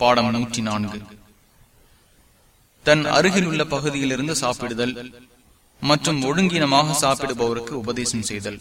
பாடம் நூற்றி நான்கு தன் அருகில் உள்ள பகுதியிலிருந்து சாப்பிடுதல் மற்றும் ஒழுங்கினமாக சாப்பிடுபவருக்கு உபதேசம் செய்தல்.